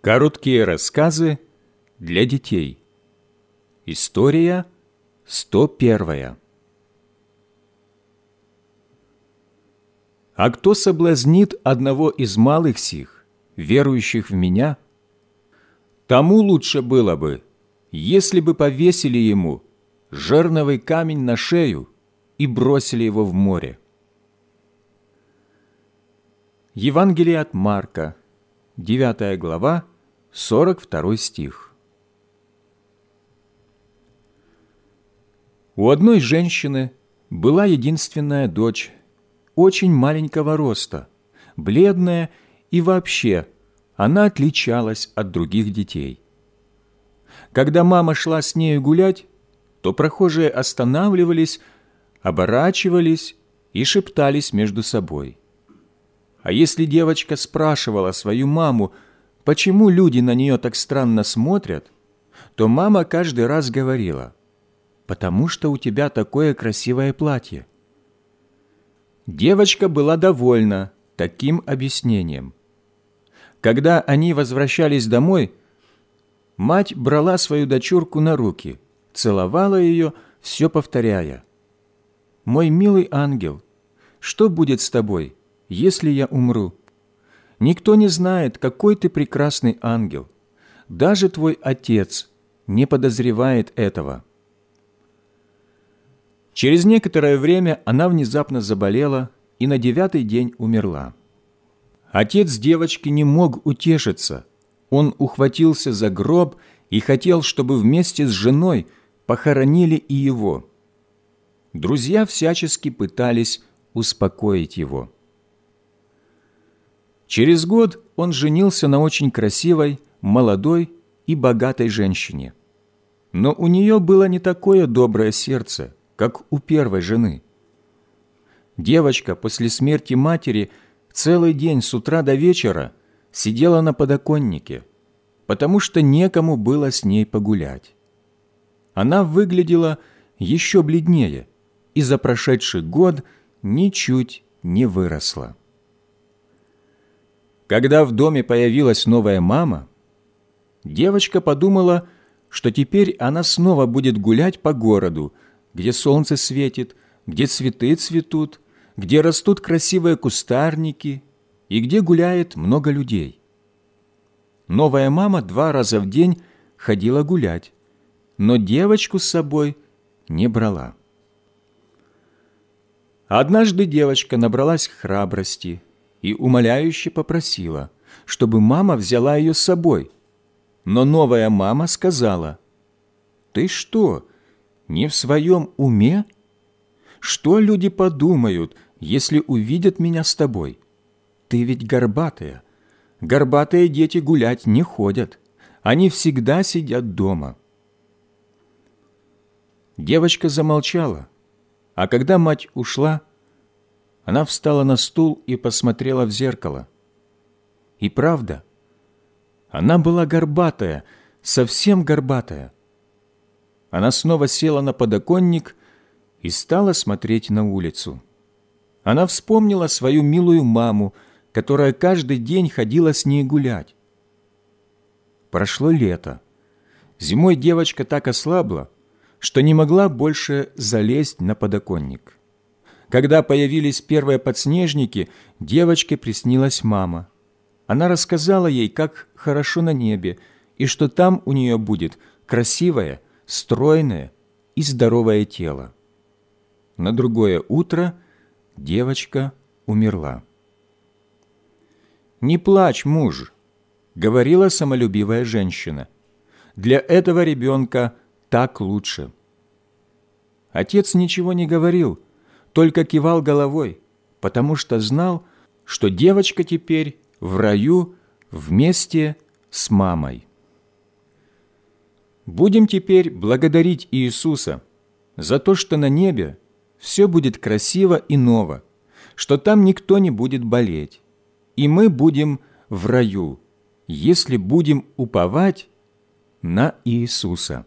Короткие рассказы для детей. История 101. А кто соблазнит одного из малых сих, верующих в Меня, тому лучше было бы, если бы повесили ему жерновый камень на шею и бросили его в море. Евангелие от Марка, 9 глава, 42 стих. У одной женщины была единственная дочь, очень маленького роста, бледная и вообще она отличалась от других детей. Когда мама шла с нею гулять, то прохожие останавливались, оборачивались и шептались между собой. А если девочка спрашивала свою маму, почему люди на нее так странно смотрят, то мама каждый раз говорила, «Потому что у тебя такое красивое платье». Девочка была довольна таким объяснением. Когда они возвращались домой, мать брала свою дочурку на руки, целовала ее, все повторяя. «Мой милый ангел, что будет с тобой, если я умру? Никто не знает, какой ты прекрасный ангел. Даже твой отец не подозревает этого». Через некоторое время она внезапно заболела и на девятый день умерла. Отец девочки не мог утешиться. Он ухватился за гроб и хотел, чтобы вместе с женой похоронили и его. Друзья всячески пытались успокоить его. Через год он женился на очень красивой, молодой и богатой женщине. Но у нее было не такое доброе сердце, как у первой жены. Девочка после смерти матери целый день с утра до вечера сидела на подоконнике, потому что некому было с ней погулять. Она выглядела еще бледнее и за прошедший год ничуть не выросла. Когда в доме появилась новая мама, девочка подумала, что теперь она снова будет гулять по городу, где солнце светит, где цветы цветут, где растут красивые кустарники и где гуляет много людей. Новая мама два раза в день ходила гулять, но девочку с собой не брала. Однажды девочка набралась храбрости – и умоляюще попросила, чтобы мама взяла ее с собой. Но новая мама сказала, «Ты что, не в своем уме? Что люди подумают, если увидят меня с тобой? Ты ведь горбатая. Горбатые дети гулять не ходят. Они всегда сидят дома». Девочка замолчала, а когда мать ушла, она встала на стул и посмотрела в зеркало. И правда, она была горбатая, совсем горбатая. Она снова села на подоконник и стала смотреть на улицу. Она вспомнила свою милую маму, которая каждый день ходила с ней гулять. Прошло лето. Зимой девочка так ослабла, что не могла больше залезть на подоконник. Когда появились первые подснежники, девочке приснилась мама. Она рассказала ей, как хорошо на небе, и что там у нее будет красивое, стройное и здоровое тело. На другое утро девочка умерла. «Не плачь, муж», — говорила самолюбивая женщина. «Для этого ребенка так лучше». Отец ничего не говорил, — только кивал головой, потому что знал, что девочка теперь в раю вместе с мамой. Будем теперь благодарить Иисуса за то, что на небе все будет красиво и ново, что там никто не будет болеть, и мы будем в раю, если будем уповать на Иисуса.